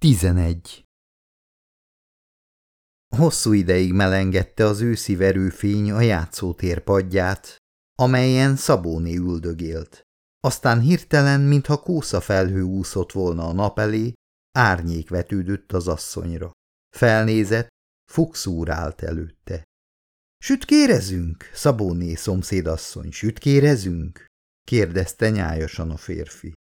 11. Hosszú ideig melengette az őszi verőfény a játszótér padját, amelyen Szabóni üldögélt. Aztán hirtelen, mintha kósza felhő úszott volna a nap elé, árnyék vetődött az asszonyra. Felnézett, Fuchs úr állt előtte. – Sütkérezünk, Szabóné szomszédasszony, sütkérezünk? – kérdezte nyájasan a férfi. –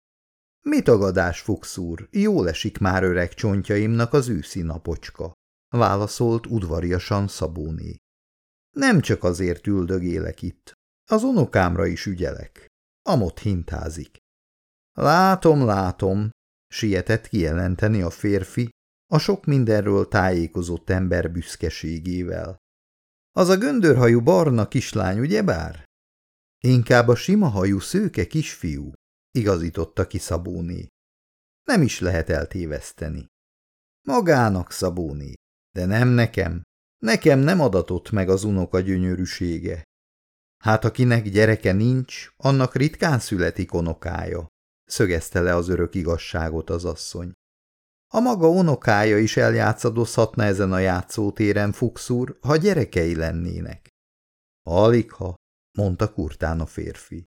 Mi tagadás, Fuchs jól esik már öreg csontjaimnak az őszi napocska – válaszolt udvariasan Szabóné. – Nem csak azért üldögélek itt, az unokámra is ügyelek. Amott hintázik. Látom, látom, sietett kijelenteni a férfi, a sok mindenről tájékozott ember büszkeségével. Az a göndörhajú barna kislány, ugyebár? Inkább a sima hajú szőke kisfiú, igazította ki Szabóné. Nem is lehet eltéveszteni. Magának, Szabóné, de nem nekem. Nekem nem adatott meg az unoka gyönyörűsége. Hát akinek gyereke nincs, annak ritkán születik onokája, szögezte le az örök igazságot az asszony. A maga unokája is eljátszadozhatna ezen a játszótéren, Fuxúr, ha gyerekei lennének. Aligha, mondta kurtán a férfi.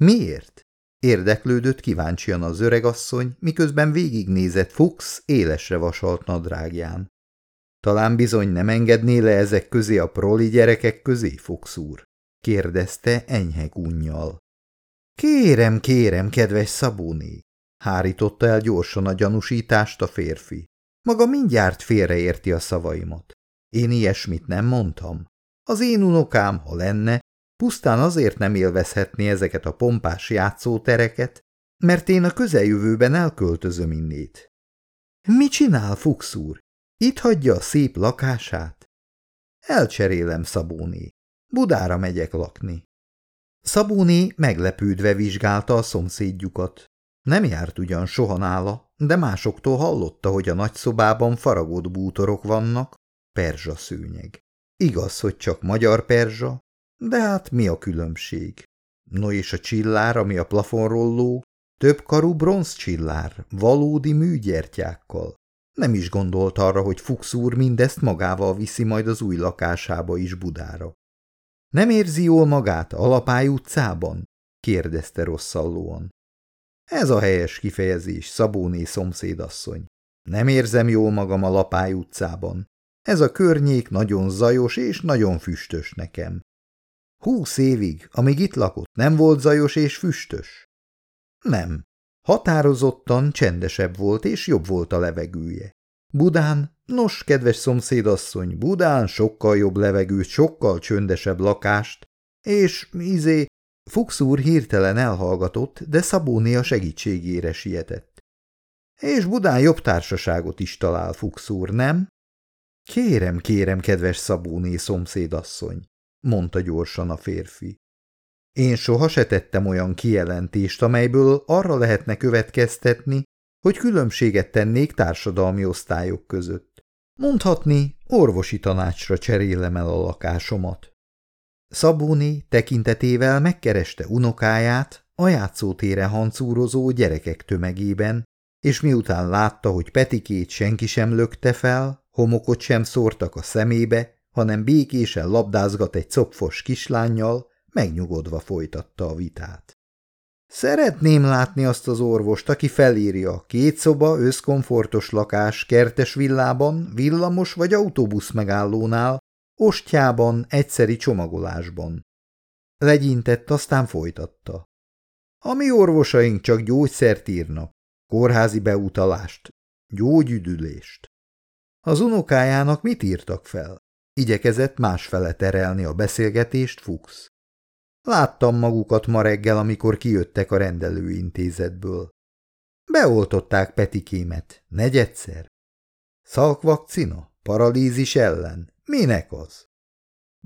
Miért? Érdeklődött kíváncsian az öregasszony, miközben végignézett Fuchs élesre vasalt nadrágján. Talán bizony nem engedné le ezek közé a proli gyerekek közé, Fuchs úr? kérdezte enyhe gunnyal. Kérem, kérem, kedves Szabóné, hárította el gyorsan a gyanúsítást a férfi. Maga mindjárt félreérti a szavaimat. Én ilyesmit nem mondtam. Az én unokám, ha lenne, pusztán azért nem élvezhetné ezeket a pompás játszótereket, mert én a közeljövőben elköltözöm innét. Mi csinál, Fuchs úr? Itt hagyja a szép lakását? Elcserélem, Szabóné. Budára megyek lakni. Szabóné meglepődve vizsgálta a szomszédjukat. Nem járt ugyan soha nála, de másoktól hallotta, hogy a nagyszobában faragott bútorok vannak, perzsa szőnyeg. Igaz, hogy csak magyar perzsa, de hát mi a különbség? No és a csillár, ami a plafonról ló, több karú bronzcsillár, valódi műgyertyákkal. Nem is gondolt arra, hogy Fuchs úr mindezt magával viszi majd az új lakásába is Budára. Nem érzi jól magát a Lapály utcában? kérdezte rosszallóan. Ez a helyes kifejezés, Szabóné szomszédasszony. Nem érzem jól magam a Lapály utcában. Ez a környék nagyon zajos és nagyon füstös nekem. Húsz évig, amíg itt lakott, nem volt zajos és füstös? Nem. Határozottan csendesebb volt és jobb volt a levegője. Budán, nos, kedves szomszédasszony, Budán sokkal jobb levegőt, sokkal csöndesebb lakást, és, izé, Fuchs úr hirtelen elhallgatott, de Szabóné a segítségére sietett. És Budán jobb társaságot is talál Fuchs úr, nem? Kérem, kérem, kedves Szabóné szomszédasszony, mondta gyorsan a férfi. Én soha se tettem olyan kijelentést, amelyből arra lehetne következtetni, hogy különbséget tennék társadalmi osztályok között. Mondhatni, orvosi tanácsra cserélem el a lakásomat. Szabóni tekintetével megkereste unokáját a játszótére hancúrozó gyerekek tömegében, és miután látta, hogy Petikét senki sem lökte fel, homokot sem szórtak a szemébe, hanem békésen labdázgat egy copfos kislányjal, megnyugodva folytatta a vitát. Szeretném látni azt az orvost, aki felírja két szoba, összkomfortos lakás, kertes villában, villamos vagy autóbusz megállónál, ostjában, egyszeri csomagolásban. Legyintett, aztán folytatta. A mi orvosaink csak gyógyszert írnak, kórházi beutalást, gyógyüdülést. Az unokájának mit írtak fel? Igyekezett másfele terelni a beszélgetést Fuchs. Láttam magukat ma reggel, amikor kijöttek a rendelőintézetből. Beoltották Petikémet, negyedszer. Szalkvakcina? Paralízis ellen? Minek az?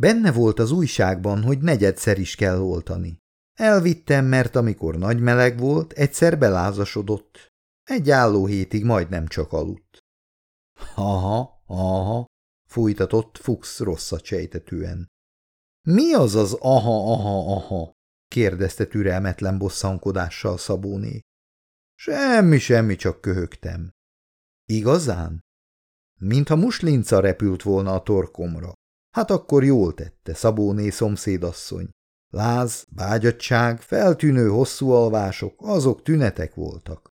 Benne volt az újságban, hogy negyedszer is kell oltani. Elvittem, mert amikor nagy meleg volt, egyszer belázasodott. Egy álló hétig majdnem csak aludt. Aha, aha, fújtatott Fuchs rosszat sejtetően. Mi az az aha, aha, aha? kérdezte türelmetlen bosszankodással Szabóné. Semmi, semmi, csak köhögtem. Igazán? Mintha muslinca repült volna a torkomra. Hát akkor jól tette, Szabóné szomszédasszony. Láz, bágyadság, feltűnő hosszú alvások, azok tünetek voltak.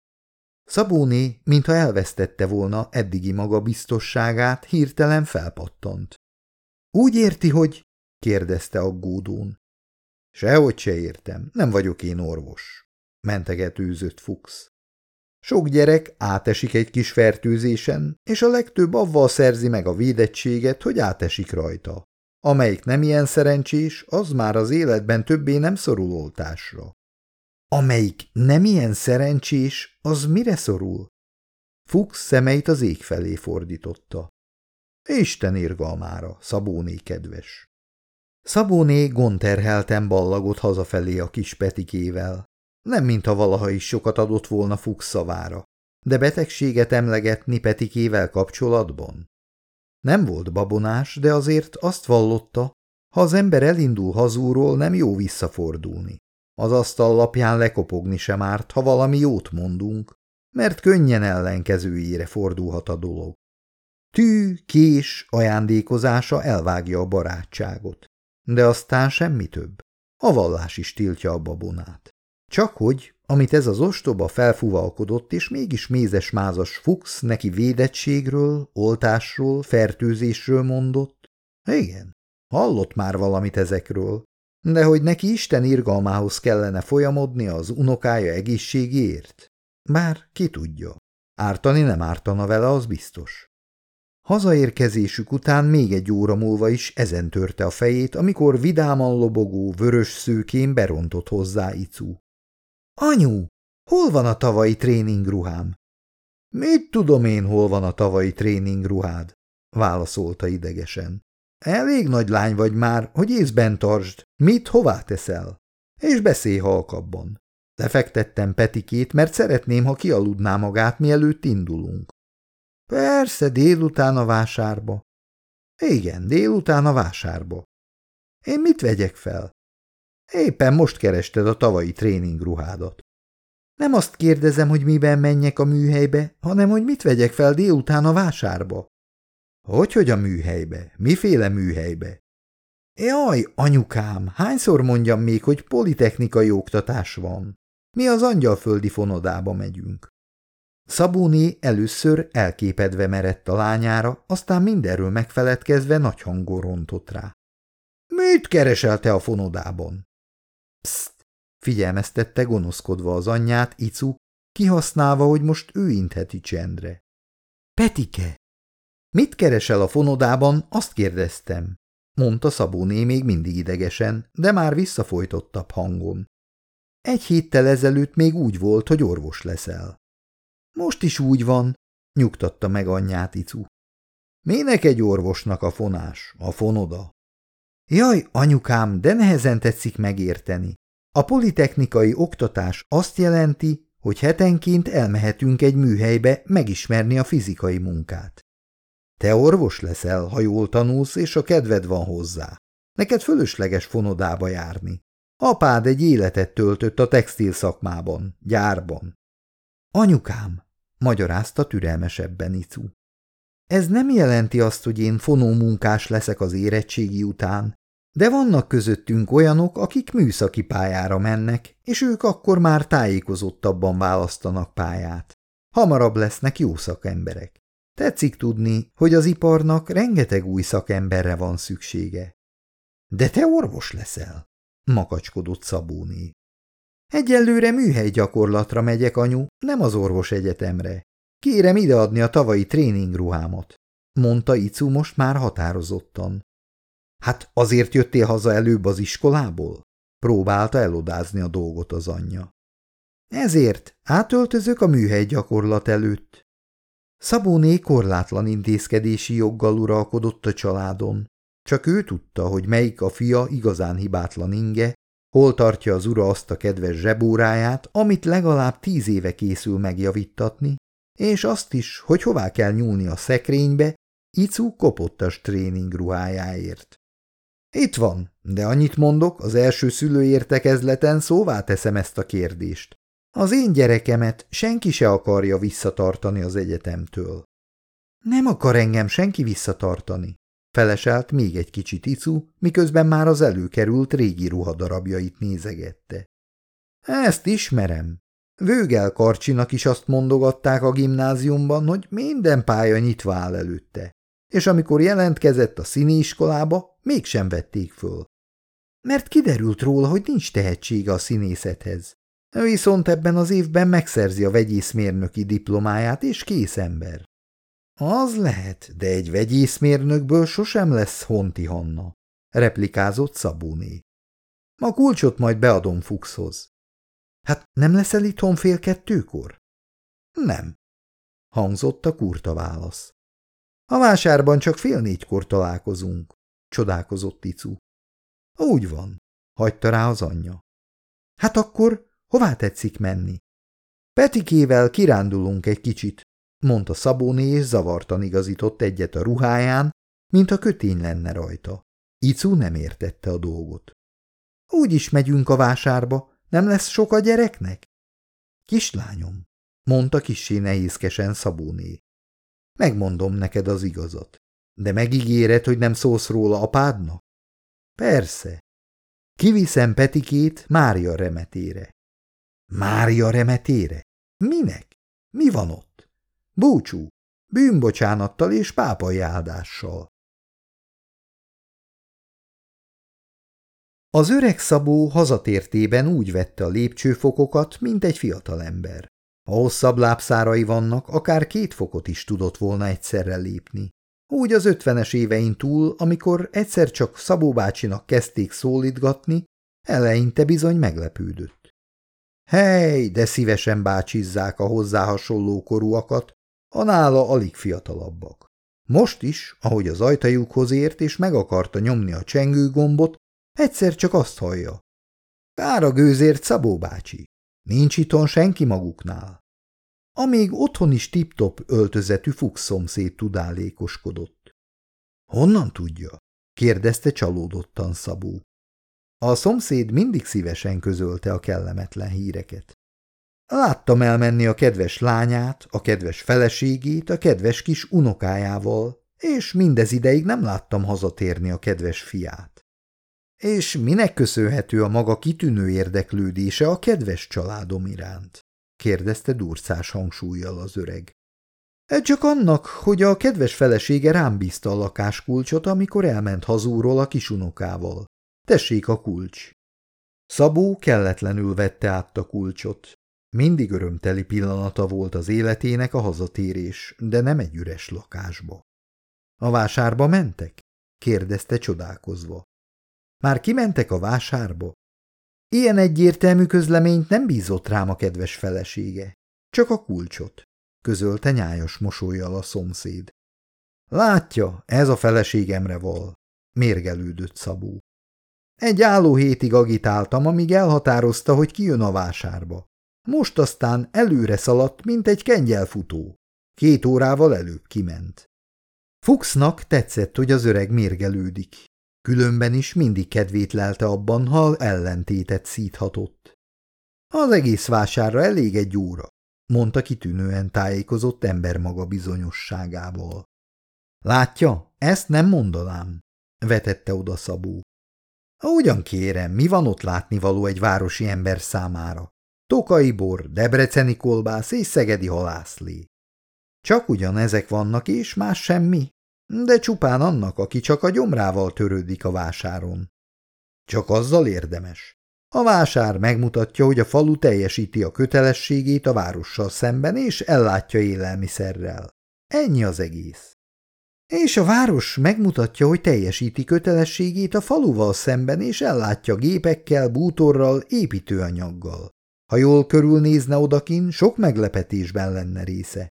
Szabóné, mintha elvesztette volna eddigi magabiztosságát, hirtelen felpattant. Úgy érti, hogy... kérdezte aggódón. Sehogy se értem, nem vagyok én orvos, mentegetőzött Fuchs. Sok gyerek átesik egy kis fertőzésen, és a legtöbb avval szerzi meg a védettséget, hogy átesik rajta. Amelyik nem ilyen szerencsés, az már az életben többé nem szorul oltásra. Amelyik nem ilyen szerencsés, az mire szorul? Fuchs szemeit az ég felé fordította. Isten irgalmára, Szabóné kedves. Szabóné gonterhelten ballagott hazafelé a kis Petikével. Nem mintha valaha is sokat adott volna Fuchs szavára, de betegséget emlegetni Petikével kapcsolatban. Nem volt babonás, de azért azt vallotta, ha az ember elindul hazúról, nem jó visszafordulni. Az asztal lapján lekopogni sem árt, ha valami jót mondunk, mert könnyen ellenkezőjére fordulhat a dolog. Tű, kés ajándékozása elvágja a barátságot, de aztán semmi több. A vallás is tiltja a babonát. Csak hogy, amit ez az ostoba felfúvalkodott és mégis mézes-mázas Fuchs neki védettségről, oltásról, fertőzésről mondott, igen, hallott már valamit ezekről, de hogy neki Isten irgalmához kellene folyamodni az unokája egészségéért? Bár ki tudja. Ártani nem ártana vele, az biztos. Hazaérkezésük után még egy óra múlva is ezen törte a fejét, amikor vidáman lobogó vörös szőkén berontott hozzá Icu. – Anyu, hol van a tavalyi tréningruhám? – Mit tudom én, hol van a tavalyi tréningruhád? – válaszolta idegesen. – Elég nagy lány vagy már, hogy észben tartsd, mit hová teszel? És beszélj halkabban. Lefektettem Petikét, mert szeretném, ha kialudná magát, mielőtt indulunk. Persze, délután a vásárba. Igen, délután a vásárba. Én mit vegyek fel? Éppen most kerested a tavalyi tréningruhádat. Nem azt kérdezem, hogy miben menjek a műhelybe, hanem hogy mit vegyek fel délután a vásárba. Hogy, hogy a műhelybe? Miféle műhelybe? Jaj, anyukám, hányszor mondjam még, hogy politechnikai oktatás van? Mi az angyalföldi fonodába megyünk. Szabóni először elképedve merett a lányára, aztán mindenről megfeledkezve nagy hangon rontott rá. – Mit keresel te a fonodában? – Pszt! – figyelmeztette gonoszkodva az anyját Icu, kihasználva, hogy most ő intheti csendre. – Petike! – Mit keresel a fonodában, azt kérdeztem – mondta Szabóné még mindig idegesen, de már visszafolytottabb hangon. Egy héttel ezelőtt még úgy volt, hogy orvos leszel. Most is úgy van, nyugtatta meg anyját Icu. Minek egy orvosnak a fonás, a fonoda? Jaj, anyukám, de nehezen tetszik megérteni. A politechnikai oktatás azt jelenti, hogy hetenként elmehetünk egy műhelybe megismerni a fizikai munkát. Te orvos leszel, ha jól tanulsz, és a kedved van hozzá. Neked fölösleges fonodába járni. Apád egy életet töltött a textil szakmában, gyárban. Anyukám, magyarázta türelmesebben Icu. Ez nem jelenti azt, hogy én fonómunkás leszek az érettségi után, de vannak közöttünk olyanok, akik műszaki pályára mennek, és ők akkor már tájékozottabban választanak pályát. Hamarabb lesznek jó szakemberek. Tetszik tudni, hogy az iparnak rengeteg új szakemberre van szüksége. De te orvos leszel, makacskodott Szabóné. Egyelőre műhely gyakorlatra megyek, anyu, nem az orvos egyetemre. Kérem ideadni a tavalyi tréningruhámat, mondta Icu most már határozottan. Hát azért jöttél haza előbb az iskolából? Próbálta elodázni a dolgot az anyja. Ezért átöltözök a műhely gyakorlat előtt. Szabóné korlátlan intézkedési joggal uralkodott a családon. Csak ő tudta, hogy melyik a fia igazán hibátlan inge, hol tartja az ura azt a kedves zsebóráját, amit legalább tíz éve készül megjavittatni, és azt is, hogy hová kell nyúlni a szekrénybe, Icu kopottas tréningruhájáért. Itt van, de annyit mondok, az első szülőértekezleten szóvá teszem ezt a kérdést. Az én gyerekemet senki se akarja visszatartani az egyetemtől. Nem akar engem senki visszatartani, feleselt még egy kicsit icu, miközben már az előkerült régi ruhadarabjait nézegette. Ezt ismerem. Vőgel Karcsinak is azt mondogatták a gimnáziumban, hogy minden pálya nyitva áll előtte, és amikor jelentkezett a színiiskolába, mégsem vették föl. Mert kiderült róla, hogy nincs tehetsége a színészethez. Viszont ebben az évben megszerzi a vegyészmérnöki diplomáját, és kész ember. Az lehet, de egy vegyészmérnökből sosem lesz Honti Hanna, replikázott Szabóné. A kulcsot majd beadom Fuxhoz. Hát nem leszel itthon fél kettőkor? Nem, hangzott a kurta válasz. A vásárban csak fél négykor találkozunk, csodálkozott Icu. Úgy van, hagyta rá az anyja. Hát akkor hová tetszik menni? Petikével kirándulunk egy kicsit, mondta Szabóné, és zavartan igazított egyet a ruháján, mint a kötény lenne rajta. Icu nem értette a dolgot. Úgy is megyünk a vásárba, nem lesz sok a gyereknek? Kislányom, mondta kissé nehézkesen Szabóné. Megmondom neked az igazat, de megígéred, hogy nem szólsz róla apádnak? Persze. Kiviszem Petikét Mária remetére. Mária remetére? Minek? Mi van ott? Búcsú, bűnbocsánattal és pápai áldással. Az öreg Szabó hazatértében úgy vette a lépcsőfokokat, mint egy fiatalember. Ha hosszabb lábszárai vannak, akár két fokot is tudott volna egyszerre lépni. Úgy az ötvenes évein túl, amikor egyszer csak Szabó bácsinak kezdték szólítgatni, eleinte bizony meglepődött. Hely, de szívesen bácsizzák a hozzá hasonló korúakat, a nála alig fiatalabbak. Most is, ahogy az ajtajukhoz ért és meg akarta nyomni a csengőgombot, egyszer csak azt hallja. Kár a gőzért, Szabó bácsi, nincs itthon senki maguknál. Amíg otthon is tip-top öltözetű Fuchs szomszéd tudálékoskodott. Honnan tudja? kérdezte csalódottan Szabó. A szomszéd mindig szívesen közölte a kellemetlen híreket. Láttam elmenni a kedves lányát, a kedves feleségét, a kedves kis unokájával, és mindez ideig nem láttam hazatérni a kedves fiát. És minek köszönhető a maga kitűnő érdeklődése a kedves családom iránt? kérdezte durcás hangsúlyjal az öreg. Csak annak, hogy a kedves felesége rám bízta a lakáskulcsot, amikor elment hazúról a kisunokával. Tessék a kulcs. Szabó kelletlenül vette át a kulcsot. Mindig örömteli pillanata volt az életének a hazatérés, de nem egy üres lakásba. A vásárba mentek? kérdezte csodálkozva. Már kimentek a vásárba? Ilyen egyértelmű közleményt nem bízott rám a kedves felesége. Csak a kulcsot, közölte nyájas mosolyjal a szomszéd. Látja, ez a feleségemre val, mérgelődött Szabó. Egy álló hétig agitáltam, amíg elhatározta, hogy kijön a vásárba. Most aztán előre szaladt, mint egy kengyelfutó. Két órával előbb kiment. Fuchsnak tetszett, hogy az öreg mérgelődik. Különben is mindig kedvét lelte abban, ha ellentétet szíthatott. Az egész vásárra elég egy óra, mondta kitűnően tájékozott ember maga bizonyosságával. Látja, ezt nem mondanám, vetette oda Szabó. Ugyan kérem, mi van ott látnivaló egy városi ember számára? Tokai bor, debreceni kolbász és szegedi halászlé. Csak ugyan ezek vannak, és más semmi, de csupán annak, aki csak a gyomrával törődik a vásáron. Csak azzal érdemes. A vásár megmutatja, hogy a falu teljesíti a kötelességét a várossal szemben, és ellátja élelmiszerrel. Ennyi az egész. És a város megmutatja, hogy teljesíti kötelességét a faluval szemben, és ellátja gépekkel, bútorral, építőanyaggal. Ha jól körülnézne odakin, sok meglepetésben lenne része.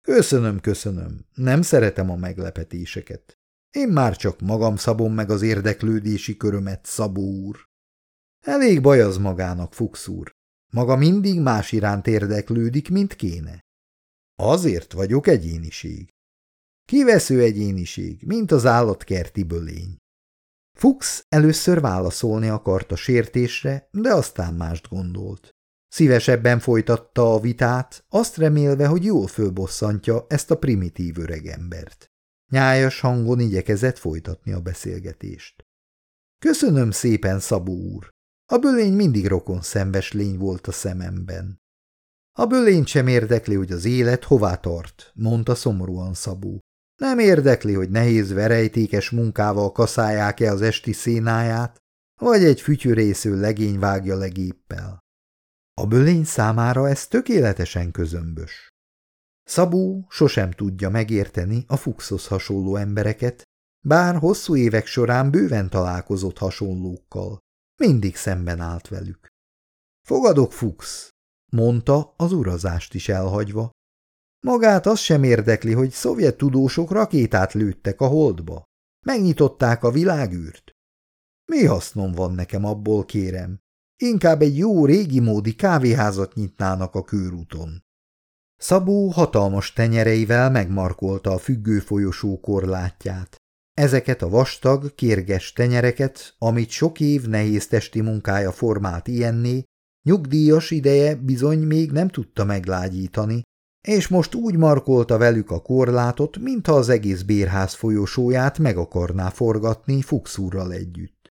Köszönöm, köszönöm, nem szeretem a meglepetéseket. Én már csak magam szabom meg az érdeklődési körömet, Szabó úr. Elég baj az magának, Fuchs úr. Maga mindig más iránt érdeklődik, mint kéne. Azért vagyok egyéniség. Kivesző egyéniség, mint az állatkerti bölény. Fuchs először válaszolni akart a sértésre, de aztán mást gondolt. Szívesebben folytatta a vitát, azt remélve, hogy jól fölbosszantja ezt a primitív öregembert. Nyájas hangon igyekezett folytatni a beszélgetést. Köszönöm szépen, Szabó úr. A bölény mindig rokon szembes lény volt a szememben. A bölény sem érdekli, hogy az élet hová tart, mondta szomorúan Szabó. Nem érdekli, hogy nehéz verejtékes munkával kaszálják-e az esti szénáját, vagy egy fütyörésző legény vágja legéppel. A bölény számára ez tökéletesen közömbös. Szabó sosem tudja megérteni a Fuxhoz hasonló embereket, bár hosszú évek során bőven találkozott hasonlókkal. Mindig szemben állt velük. Fogadok, Fuchs, mondta az urazást is elhagyva. Magát az sem érdekli, hogy szovjet tudósok rakétát lőttek a holdba. Megnyitották a világűrt. Mi hasznom van nekem abból, kérem? Inkább egy jó régi módi kávéházat nyitnának a körúton. Szabó hatalmas tenyereivel megmarkolta a függő folyosó korlátját. Ezeket a vastag, kérges tenyereket, amit sok év nehéz testi munkája formált ilyenné, nyugdíjas ideje bizony még nem tudta meglágyítani, és most úgy markolta velük a korlátot, mintha az egész bérház folyosóját meg akarná forgatni Fuxúrral együtt.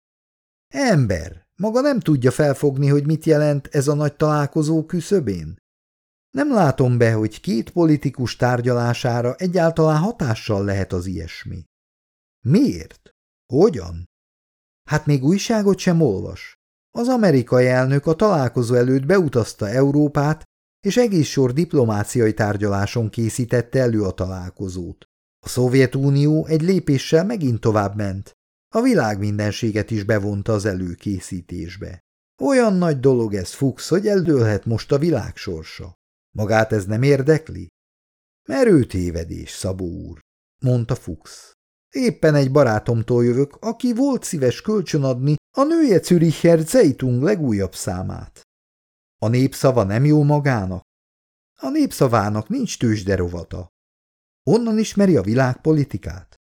Ember, maga nem tudja felfogni, hogy mit jelent ez a nagy találkozó küszöbén? Nem látom be, hogy két politikus tárgyalására egyáltalán hatással lehet az ilyesmi. Miért? Hogyan? Hát még újságot sem olvas. Az amerikai elnök a találkozó előtt beutazta Európát, és egész sor diplomáciai tárgyaláson készítette elő a találkozót. A Szovjetunió egy lépéssel megint tovább ment. A világ mindenséget is bevonta az előkészítésbe. Olyan nagy dolog ez, Fuchs, hogy eldőlhet most a világ sorsa. Magát ez nem érdekli? Merő tévedés, Szabó úr, mondta Fuchs. Éppen egy barátomtól jövök, aki volt szíves kölcsönadni a nője Züricher Zeitung legújabb számát. A népszava nem jó magának? A népszavának nincs tőzsderovata. Onnan ismeri a világpolitikát?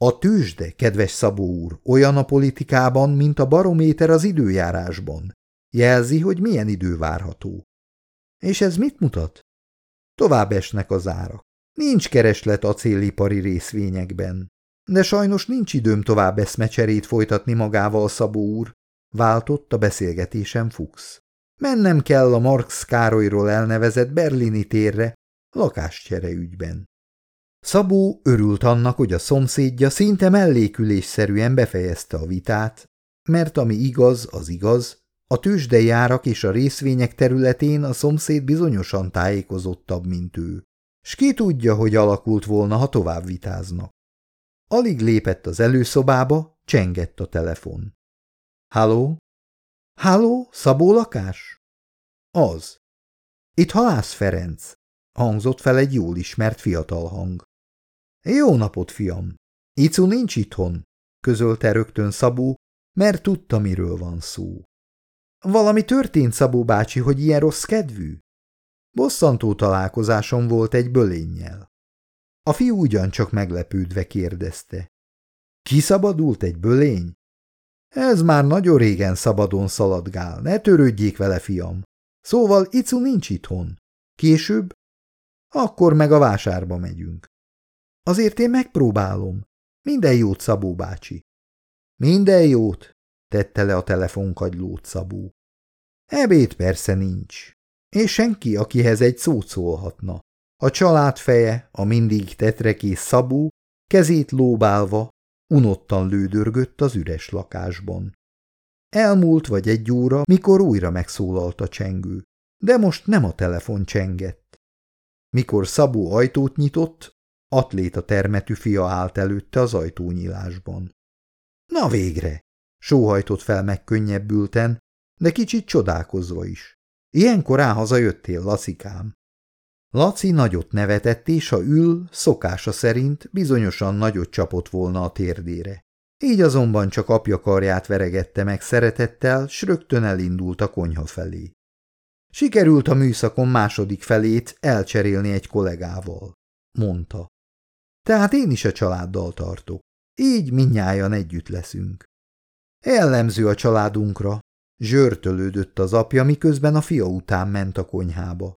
A tőzsde, kedves Szabó úr, olyan a politikában, mint a barométer az időjárásban. Jelzi, hogy milyen idő várható. És ez mit mutat? Tovább esnek az árak. Nincs kereslet acélipari részvényekben. De sajnos nincs időm tovább eszmecserét folytatni magával, Szabó úr, váltott a beszélgetésem Fuchs. Mennem kell a Marx Károlyról elnevezett berlini térre, lakáscsere ügyben. Szabó örült annak, hogy a szomszédja szinte mellékülésszerűen befejezte a vitát, mert ami igaz, az igaz, a tőzsdei árak és a részvények területén a szomszéd bizonyosan tájékozottabb, mint ő. S ki tudja, hogy alakult volna, ha tovább vitáznak. Alig lépett az előszobába, csengett a telefon. Halló? Halló, Szabó lakás? Az. Itt Halász Ferenc, hangzott fel egy jól ismert fiatal hang. Jó napot, fiam! Icu nincs itthon, közölte rögtön Szabó, mert tudta, miről van szó. Valami történt, Szabó bácsi, hogy ilyen rossz kedvű? Bosszantó találkozásom volt egy bölénnyel. A fiú ugyancsak meglepődve kérdezte. Kiszabadult egy bölény? Ez már nagyon régen szabadon szaladgál, ne törődjék vele, fiam. Szóval Icu nincs itthon. Később? Akkor meg a vásárba megyünk. Azért én megpróbálom. Minden jót, Szabó bácsi. Minden jót, tette le a telefonkagylót Szabó. Ebéd persze nincs, és senki, akihez egy szót szólhatna. A család feje, a mindig tetrekész Szabó, kezét lóbálva, unottan lődörgött az üres lakásban. Elmúlt vagy egy óra, mikor újra megszólalt a csengő, de most nem a telefon csengett. Mikor Szabó ajtót nyitott, atléta termetű fia állt előtte az ajtónyílásban. Na végre! Sóhajtott fel megkönnyebbülten, de kicsit csodálkozva is. Ilyen korán hazajöttél, Lacikám. Laci nagyot nevetett, és ha ül, szokása szerint bizonyosan nagyot csapott volna a térdére. Így azonban csak apja karját veregette meg szeretettel, s rögtön elindult a konyha felé. Sikerült a műszakon második felét elcserélni egy kollégával, mondta. Tehát én is a családdal tartok. Így minnyájan együtt leszünk. Jellemző a családunkra. Zsörtölődött az apja, miközben a fia után ment a konyhába.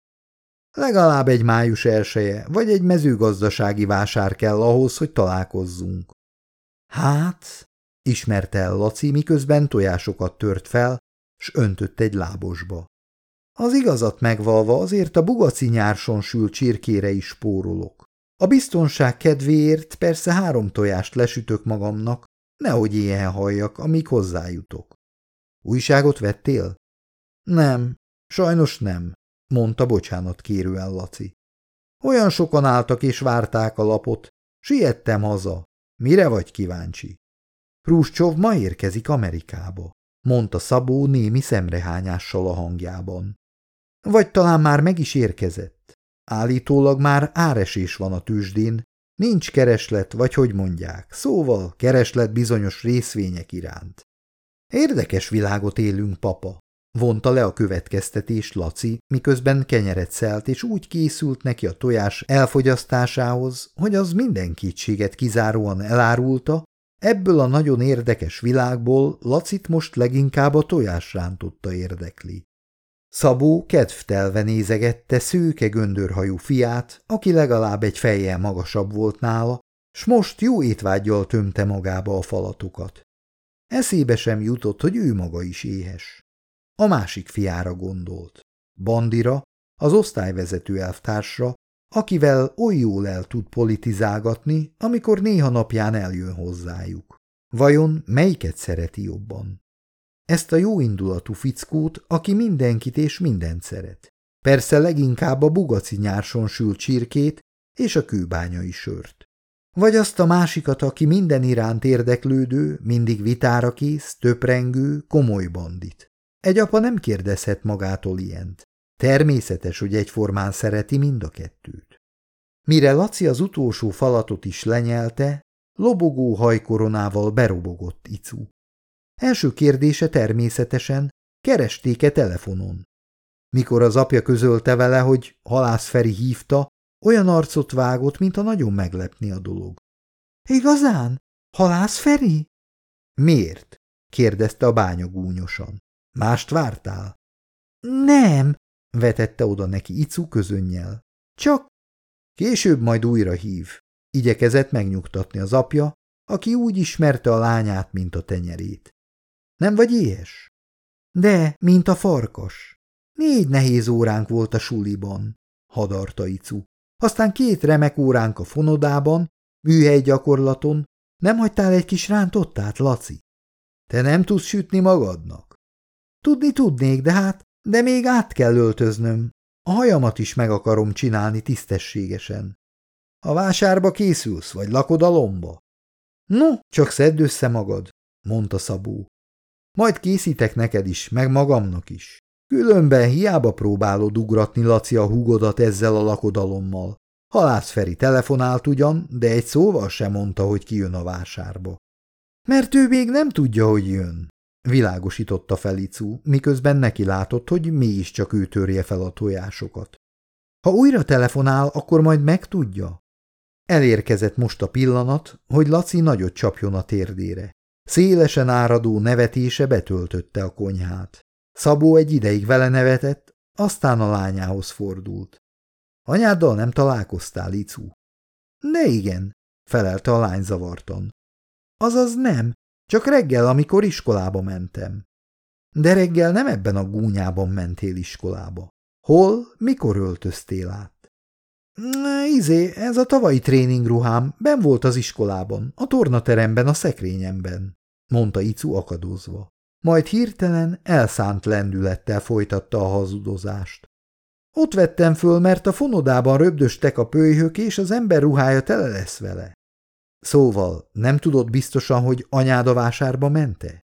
Legalább egy május elseje, vagy egy mezőgazdasági vásár kell ahhoz, hogy találkozzunk. Hát, ismerte el Laci, miközben tojásokat tört fel, s öntött egy lábosba. Az igazat megvalva azért a bugaci nyárson sült csirkére is spórolok. A biztonság kedvéért persze három tojást lesütök magamnak, nehogy ilyen halljak, amíg hozzájutok. Újságot vettél? Nem, sajnos nem, mondta bocsánat kérően Laci. Olyan sokan álltak és várták a lapot, siettem haza. Mire vagy kíváncsi? Pruscsov ma érkezik Amerikába, mondta Szabó némi szemrehányással a hangjában. Vagy talán már meg is érkezett. Állítólag már áresés van a tűzsdén, nincs kereslet, vagy hogy mondják, szóval kereslet bizonyos részvények iránt. Érdekes világot élünk, papa, vonta le a következtetést Laci, miközben kenyeret szelt, és úgy készült neki a tojás elfogyasztásához, hogy az minden kétséget kizáróan elárulta, ebből a nagyon érdekes világból Lacit most leginkább a tojás rántotta érdekli. Szabó kedvtelve nézegette szőke göndörhajú fiát, aki legalább egy fejjel magasabb volt nála, s most jó étvágyjal tömte magába a falatokat. Eszébe sem jutott, hogy ő maga is éhes. A másik fiára gondolt. Bandira, az osztályvezető elvtársra, akivel oly jól el tud politizálgatni, amikor néha napján eljön hozzájuk. Vajon melyiket szereti jobban? Ezt a jóindulatú fickót, aki mindenkit és mindent szeret. Persze leginkább a bugaci nyárson sült csirkét és a kőbányai sört. Vagy azt a másikat, aki minden iránt érdeklődő, mindig vitára kész, töprengő, komoly bandit. Egy apa nem kérdezhet magától ilyent. Természetes, hogy egyformán szereti mind a kettőt. Mire Laci az utolsó falatot is lenyelte, lobogó hajkoronával berobogott Icu. Első kérdése természetesen, keresték-e telefonon. Mikor az apja közölte vele, hogy Halász Feri hívta, olyan arcot vágott, mint a nagyon meglepni a dolog. – Igazán? Halász Feri? – Miért? – kérdezte a bánya gúnyosan. – Mást vártál? – Nem – vetette oda neki Icu közönnyel. – Csak… Később majd újra hív. Igyekezett megnyugtatni az apja, aki úgy ismerte a lányát, mint a tenyerét. Nem vagy éhes? De, mint a farkas. Négy nehéz óránk volt a suliban, hadarta Icu. Aztán két remek óránk a fonodában, műhely gyakorlaton. Nem hagytál egy kis rántottát, Laci? Te nem tudsz sütni magadnak? Tudni tudnék, de hát, de még át kell öltöznöm. A hajamat is meg akarom csinálni tisztességesen. A vásárba készülsz, vagy lakod a lomba? No, csak szedd össze magad, mondta Szabó. Majd készítek neked is, meg magamnak is. Különben hiába próbálod ugratni Laci a húgodat ezzel a lakodalommal. Halász Feri telefonált ugyan, de egy szóval sem mondta, hogy kijön a vásárba. Mert ő még nem tudja, hogy jön, világosította Felicu, miközben neki látott, hogy mégiscsak ő törje fel a tojásokat. Ha újra telefonál, akkor majd megtudja. Elérkezett most a pillanat, hogy Laci nagyot csapjon a térdére. Szélesen áradó nevetése betöltötte a konyhát. Szabó egy ideig vele nevetett, aztán a lányához fordult. Anyáddal nem találkoztál, Icu? Ne igen, felelte a lány zavartan. Azaz nem, csak reggel, amikor iskolába mentem. De reggel nem ebben a gúnyában mentél iskolába. Hol, mikor öltöztél át? Izé, ez a tavalyi tréningruhám, ben volt az iskolában, a tornateremben, a szekrényemben, mondta Icu akadozva. Majd hirtelen elszánt lendülettel folytatta a hazudozást. Ott vettem föl, mert a fonodában röbdöstek a pölyhök, és az ember ruhája tele lesz vele. Szóval nem tudod biztosan, hogy anyád a vásárba mente?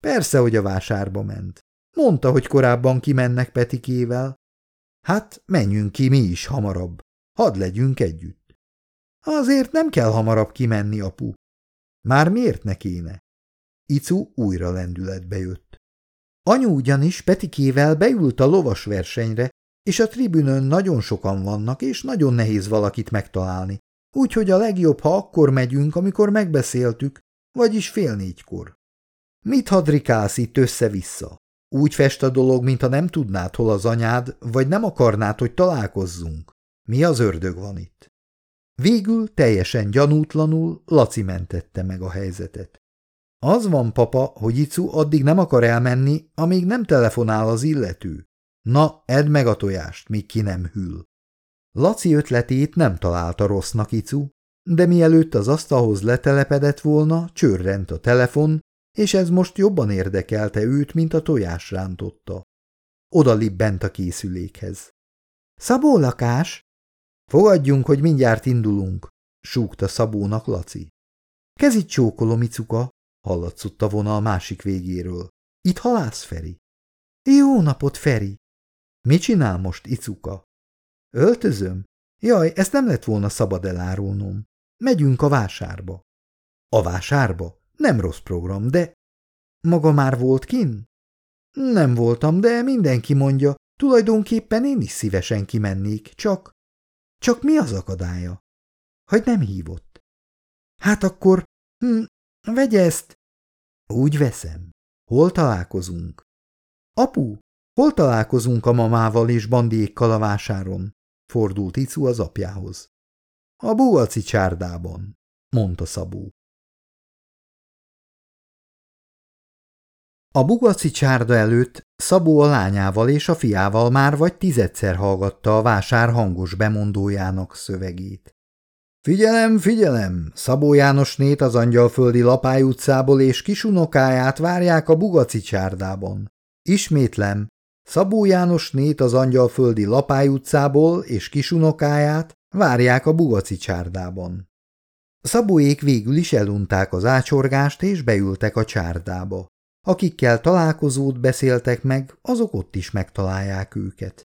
Persze, hogy a vásárba ment. Mondta, hogy korábban kimennek Petikével. Hát, menjünk ki mi is hamarabb. Hadd legyünk együtt. Azért nem kell hamarabb kimenni, apu. Már miért ne kéne? Icu újra lendületbe jött. Anyu ugyanis Petikével beült a lovas versenyre, és a tribünön nagyon sokan vannak, és nagyon nehéz valakit megtalálni, úgyhogy a legjobb, ha akkor megyünk, amikor megbeszéltük, vagyis fél négykor. Mit hadrikálsz itt össze-vissza? Úgy fest a dolog, mintha nem tudnád, hol az anyád, vagy nem akarnád, hogy találkozzunk. Mi az ördög van itt? Végül teljesen gyanútlanul Laci mentette meg a helyzetet. Az van, papa, hogy Icu addig nem akar elmenni, amíg nem telefonál az illető. Na, edd meg a tojást, míg ki nem hűl. Laci ötletét nem találta rossznak Icu, de mielőtt az asztalhoz letelepedett volna, csörrent a telefon, és ez most jobban érdekelte őt, mint a tojás rántotta. Oda libbent a készülékhez. – Szabó lakás? – Fogadjunk, hogy mindjárt indulunk – súgta Szabónak Laci. – Kezit csókolom, Icuka – hallatszott a vonal másik végéről. – Itt halász, Feri? – Jó napot, Feri! – Mit csinál most, Icuka? – Öltözöm? Jaj, ezt nem lett volna szabad elárulnom. Megyünk a vásárba. – A vásárba? Nem rossz program, de... Maga már volt kin? Nem voltam, de mindenki mondja, tulajdonképpen én is szívesen kimennék, csak... Csak mi az akadálya? Hogy nem hívott. Hát akkor... Hm, vegye ezt. Úgy veszem. Hol találkozunk? Apu, hol találkozunk a mamával és bandiékkal a vásáron? Fordult Icu az apjához. A buaci csárdában, mondta Szabó. A bugaci csárda előtt Szabó a lányával és a fiával már vagy tizedszer hallgatta a vásár hangos bemondójának szövegét. Figyelem, figyelem! Szabó Jánosnét az Angyalföldi Lapály utcából és kisunokáját várják a bugaci csárdában. Ismétlem, Szabó Jánosnét az Angyalföldi Lapály utcából és kisunokáját várják a bugaci csárdában. Szabóék végül is elunták az ácsorgást és beültek a csárdába. Akikkel találkozót beszéltek meg, azok ott is megtalálják őket.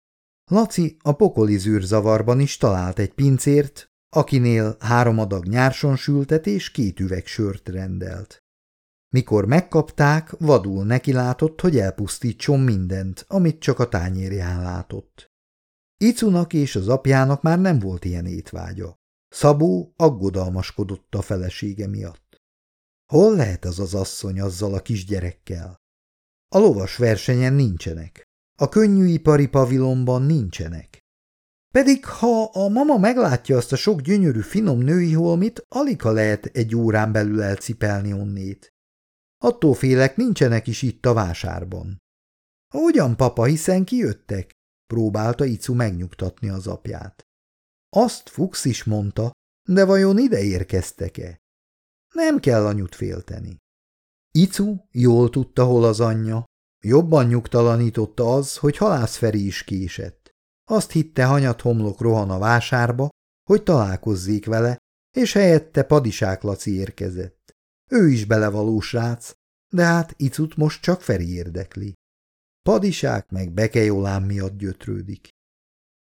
Laci a pokoli zűrzavarban is talált egy pincért, akinél három adag nyárson sültet és két üveg sört rendelt. Mikor megkapták, vadul nekilátott, hogy elpusztítson mindent, amit csak a tányérján látott. Icunak és az apjának már nem volt ilyen étvágya. Szabó aggodalmaskodott a felesége miatt. Hol lehet az az asszony azzal a kisgyerekkel? A lovas versenyen nincsenek. A könnyűipari pavilonban nincsenek. Pedig ha a mama meglátja azt a sok gyönyörű finom női holmit, alig ha lehet egy órán belül elcipelni onnét. Attól félek, nincsenek is itt a vásárban. Ugyan, papa, hiszen kijöttek? Próbálta Icu megnyugtatni az apját. Azt Fuchs is mondta, de vajon ide érkeztek-e? Nem kell anyut félteni. Icu jól tudta, hol az anyja. Jobban nyugtalanította az, hogy halász Feri is késett. Azt hitte, hanyat homlok rohan a vásárba, hogy találkozzék vele, és helyette Padisák Laci érkezett. Ő is belevaló srác, de hát Icut most csak Feri érdekli. Padisák meg Beke Jolán miatt gyötrődik.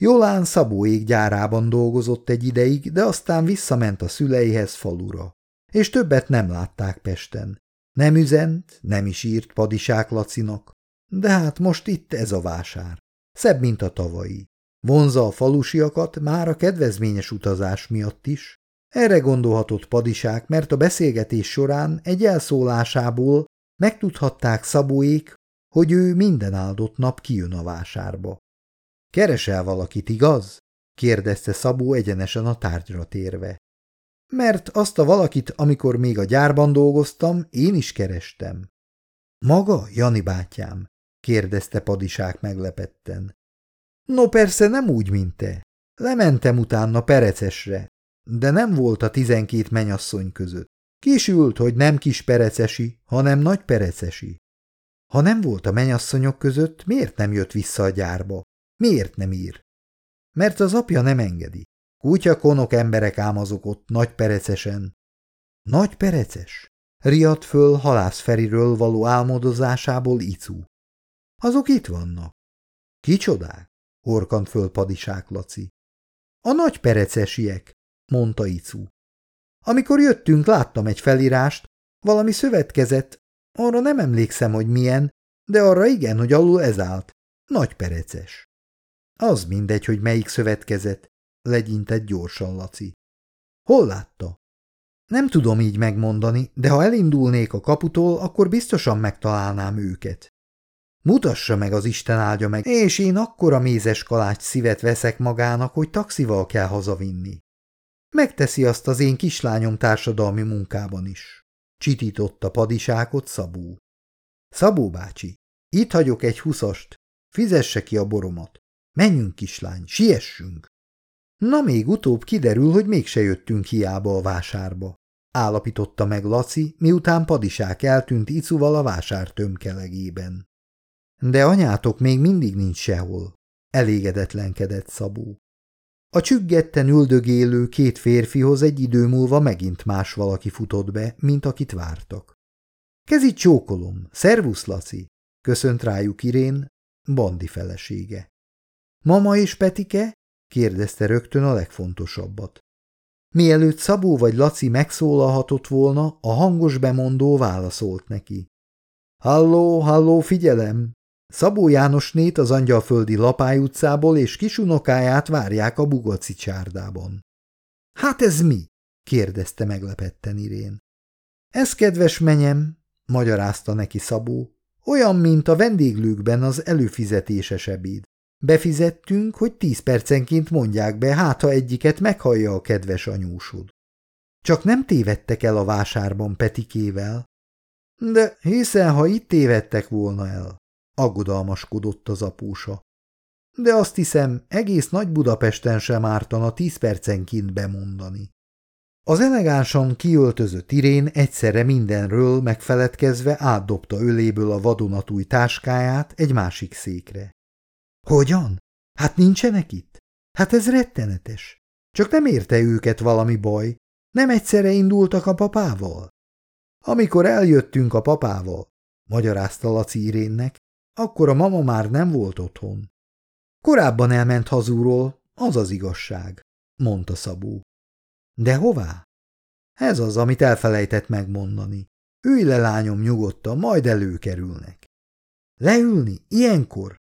Jolán Szabóék gyárában dolgozott egy ideig, de aztán visszament a szüleihez falura és többet nem látták Pesten. Nem üzent, nem is írt Padisák Lacinak, de hát most itt ez a vásár. Szebb, mint a tavalyi. Vonza a falusiakat már a kedvezményes utazás miatt is. Erre gondolhatott Padisák, mert a beszélgetés során egy elszólásából megtudhatták Szabóék, hogy ő minden áldott nap kijön a vásárba. Keresel valakit, igaz? kérdezte Szabó egyenesen a tárgyra térve. Mert azt a valakit, amikor még a gyárban dolgoztam, én is kerestem. Maga, Jani bátyám? kérdezte Padisák meglepetten. No persze nem úgy, mint te. Lementem utána Perecesre, de nem volt a tizenkét menyasszony között. Kisült, hogy nem kis perecesi, hanem nagy perecesi. Ha nem volt a menyasszonyok között, miért nem jött vissza a gyárba? Miért nem ír? Mert az apja nem engedi. Kutya konok emberek ámazok ott nagy perecesen. Nagy pereces? Riadt föl halász Feriről való álmodozásából Icu. Azok itt vannak. Kicsodák? Horkant föl padisák Laci. A nagy perecesiek, mondta Icu. Amikor jöttünk, láttam egy felírást, valami szövetkezett, arra nem emlékszem, hogy milyen, de arra igen, hogy alul ez állt. Nagy pereces. Az mindegy, hogy melyik szövetkezett legyintett gyorsan Laci. Hol látta? Nem tudom így megmondani, de ha elindulnék a kaputól, akkor biztosan megtalálnám őket. Mutassa meg az Isten áldja meg, és én akkora mézes kalács szívet veszek magának, hogy taxival kell hazavinni. Megteszi azt az én kislányom társadalmi munkában is. Csitította padisákot Szabó. Szabó bácsi, itt hagyok egy huszast, fizesse ki a boromat. Menjünk, kislány, siessünk! Na még utóbb kiderül, hogy mégse jöttünk hiába a vásárba, állapította meg Laci, miután padisák eltűnt icuval a vásár tömkelegében. De anyátok még mindig nincs sehol, elégedetlenkedett Szabó. A csüggetten üldögélő két férfihoz egy idő múlva megint más valaki futott be, mint akit vártak. Kezi csókolom, szervusz, Laci, köszönt rájuk Irén, Bandi felesége. Mama és Petike? kérdezte rögtön a legfontosabbat. Mielőtt Szabó vagy Laci megszólalhatott volna, a hangos bemondó válaszolt neki. Halló, halló, figyelem! Szabó Jánosnét az Angyalföldi Lapály utcából és kisunokáját várják a Bugoci csárdában. Hát ez mi? kérdezte meglepetten Irén. Ez kedves menyem, magyarázta neki Szabó, olyan, mint a vendéglőkben az előfizetéses ebéd. Befizettünk, hogy tíz percenként mondják be, hát ha egyiket meghallja a kedves anyósod. Csak nem tévedtek el a vásárban Petikével. De hiszen, ha itt tévedtek volna el, aggodalmaskodott az apósa. De azt hiszem, egész Nagy Budapesten sem ártana tíz percenként bemondani. Az elegánsan kiöltözött Irén egyszerre mindenről megfeledkezve átdobta öléből a vadonatúj táskáját egy másik székre. Hogyan? Hát nincsenek itt? Hát ez rettenetes. Csak nem érte őket valami baj. Nem egyszerre indultak a papával? Amikor eljöttünk a papával, magyarázta Laci Irénnek, akkor a mama már nem volt otthon. Korábban elment hazúról, az az igazság, mondta Szabó. De hová? Ez az, amit elfelejtett megmondani. Ülj le, lányom, nyugodtan, majd előkerülnek. Leülni? Ilyenkor?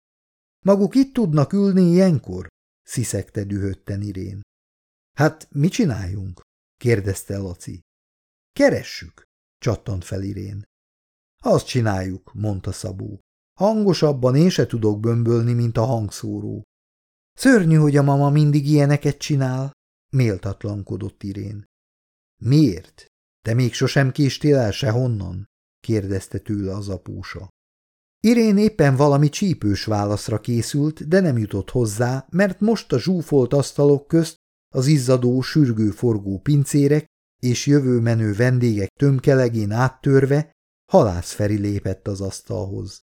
Maguk itt tudnak ülni ilyenkor? sziszegte dühötten Irén. Hát, mit csináljunk? kérdezte Laci. Keressük, csattant fel Irén. Azt csináljuk, mondta Szabó. Hangosabban én se tudok bömbölni, mint a hangszóró. Szörnyű, hogy a mama mindig ilyeneket csinál, méltatlankodott Irén. Miért? Te még sosem késtél el sehonnan? kérdezte tőle az apósa. Irén éppen valami csípős válaszra készült, de nem jutott hozzá, mert most a zsúfolt asztalok közt az izzadó, sürgő forgó pincérek és jövő menő vendégek tömkelegén áttörve Halász Feri lépett az asztalhoz.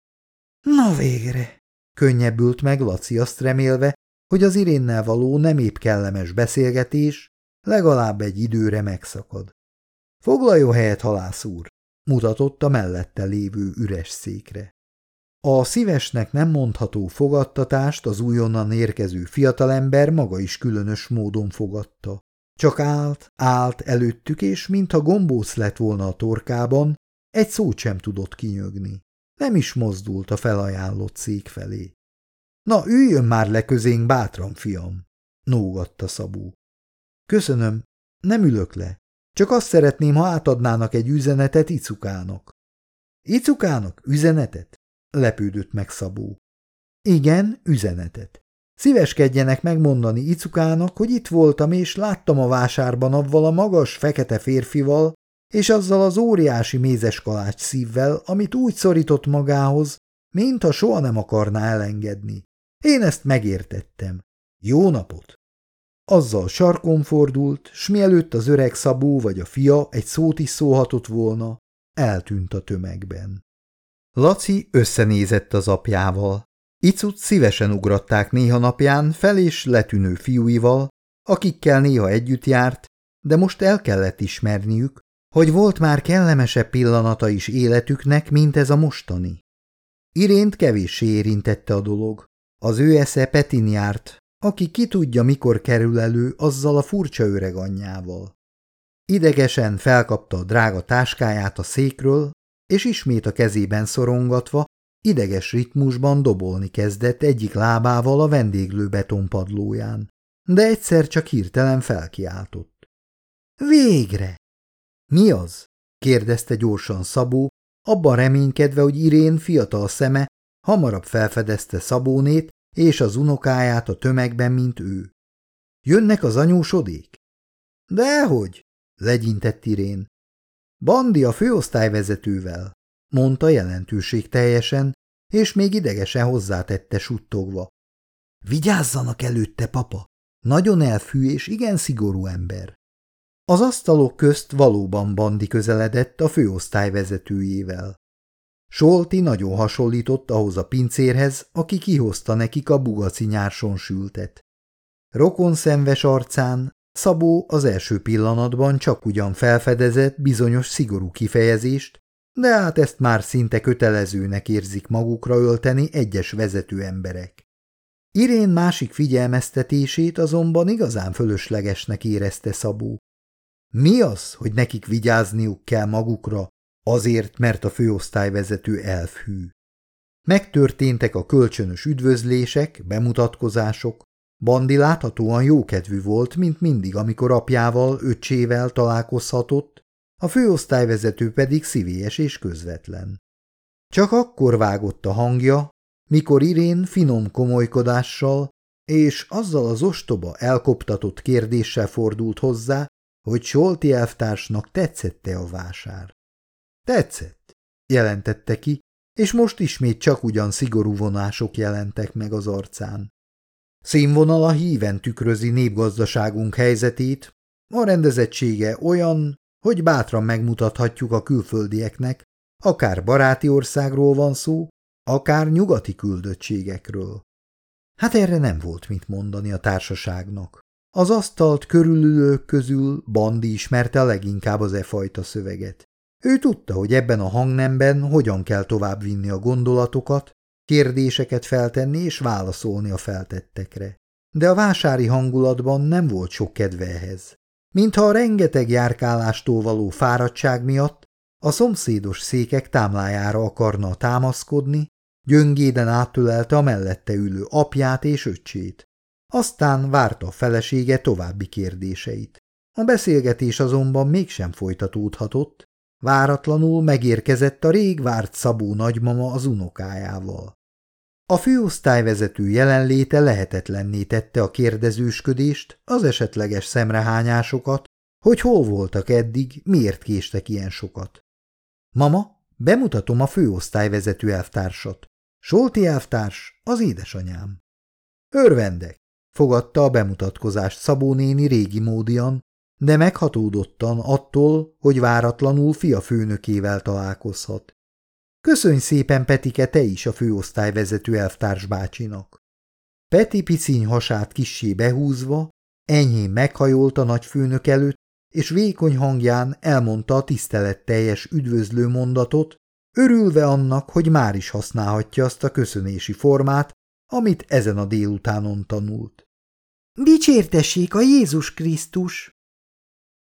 Na végre! Könnyebbült meg Laci azt remélve, hogy az Irénnel való nem épp kellemes beszélgetés legalább egy időre megszakad. Foglaljon helyet, halász úr! mutatott a mellette lévő üres székre. A szívesnek nem mondható fogadtatást az újonnan érkező fiatalember maga is különös módon fogadta. Csak állt, állt előttük, és mintha gombóc lett volna a torkában, egy szót sem tudott kinyögni. Nem is mozdult a felajánlott szék felé. Na, üljön már le közénk bátran, fiam, nógatta Szabó. Köszönöm, nem ülök le. Csak azt szeretném, ha átadnának egy üzenetet Icukának. Icukának üzenetet? Lepődött meg Szabó. Igen, üzenetet. Szíveskedjenek megmondani Icukának, hogy itt voltam, és láttam a vásárban avval a magas, fekete férfival, és azzal az óriási mézeskalács szívvel, amit úgy szorított magához, mintha soha nem akarná elengedni. Én ezt megértettem. Jó napot! Azzal sarkon fordult, s mielőtt az öreg Szabó vagy a fia egy szót is szóhatott volna, eltűnt a tömegben. Laci összenézett az apjával. Icut szívesen ugratták néha napján fel és letűnő fiúival, akikkel néha együtt járt, de most el kellett ismerniük, hogy volt már kellemesebb pillanata is életüknek, mint ez a mostani. Irént kevéssé érintette a dolog. Az ő esze Petin járt, aki ki tudja, mikor kerül elő azzal a furcsa öreg anyjával. Idegesen felkapta a drága táskáját a székről, és ismét a kezében szorongatva, ideges ritmusban dobolni kezdett egyik lábával a vendéglő betonpadlóján, de egyszer csak hirtelen felkiáltott. Végre! Mi az? kérdezte gyorsan Szabó, abban reménykedve, hogy Irén fiatal szeme hamarabb felfedezte Szabónét és az unokáját a tömegben, mint ő. Jönnek az anyósodék? Dehogy, legyintett Irén. Bandi a főosztályvezetővel, mondta jelentőség teljesen, és még idegesen hozzátette suttogva. Vigyázzanak előtte, papa! Nagyon elfű és igen szigorú ember. Az asztalok közt valóban Bandi közeledett a főosztály vezetőjével. Solti nagyon hasonlított ahhoz a pincérhez, aki kihozta nekik a bugaci nyárson sültet. Rokon szemves arcán Szabó az első pillanatban csak ugyan felfedezett bizonyos szigorú kifejezést, de hát ezt már szinte kötelezőnek érzik magukra ölteni egyes vezető emberek. Irén másik figyelmeztetését azonban igazán fölöslegesnek érezte Szabó. Mi az, hogy nekik vigyázniuk kell magukra, azért, mert a főosztályvezető elfhű? Megtörténtek a kölcsönös üdvözlések, bemutatkozások, Bandi láthatóan jókedvű volt, mint mindig, amikor apjával, öccsével találkozhatott, a főosztályvezető pedig szívélyes és közvetlen. Csak akkor vágott a hangja, mikor Irén finom komolykodással és azzal az ostoba elkoptatott kérdéssel fordult hozzá, hogy Solti elvtársnak tetszette a vásár. Tetszett, jelentette ki, és most ismét csak ugyan szigorú vonások jelentek meg az arcán. Színvonala híven tükrözi népgazdaságunk helyzetét, a rendezettsége olyan, hogy bátran megmutathatjuk a külföldieknek, akár baráti országról van szó, akár nyugati küldöttségekről. Hát erre nem volt mit mondani a társaságnak. Az asztalt körülülők közül Bandi ismerte leginkább az e fajta szöveget. Ő tudta, hogy ebben a hangnemben hogyan kell továbbvinni a gondolatokat, kérdéseket feltenni és válaszolni a feltettekre. De a vásári hangulatban nem volt sok kedve ehhez. Mintha a rengeteg járkálástól való fáradtság miatt a szomszédos székek támlájára akarna támaszkodni, gyöngéden átölelte a mellette ülő apját és öccsét. Aztán várta a felesége további kérdéseit. A beszélgetés azonban mégsem folytatódhatott, váratlanul megérkezett a rég várt Szabó nagymama az unokájával. A főosztályvezető jelenléte lehetetlenné tette a kérdezősködést, az esetleges szemrehányásokat, hogy hol voltak eddig, miért késtek ilyen sokat. Mama, bemutatom a főosztályvezető elvtársat. Solti elvtárs, az édesanyám. Örvendek, fogadta a bemutatkozást Szabó néni régi módian, de meghatódottan attól, hogy váratlanul fia főnökével találkozhat. Köszönj szépen, Petike, te is a főosztályvezető elvtárs bácsinak. Peti piciny hasát kissé behúzva, enyhén meghajolt a nagyfőnök előtt, és vékony hangján elmondta a tiszteletteljes üdvözlő mondatot, örülve annak, hogy már is használhatja azt a köszönési formát, amit ezen a délutánon tanult. Dicsértessék a Jézus Krisztus!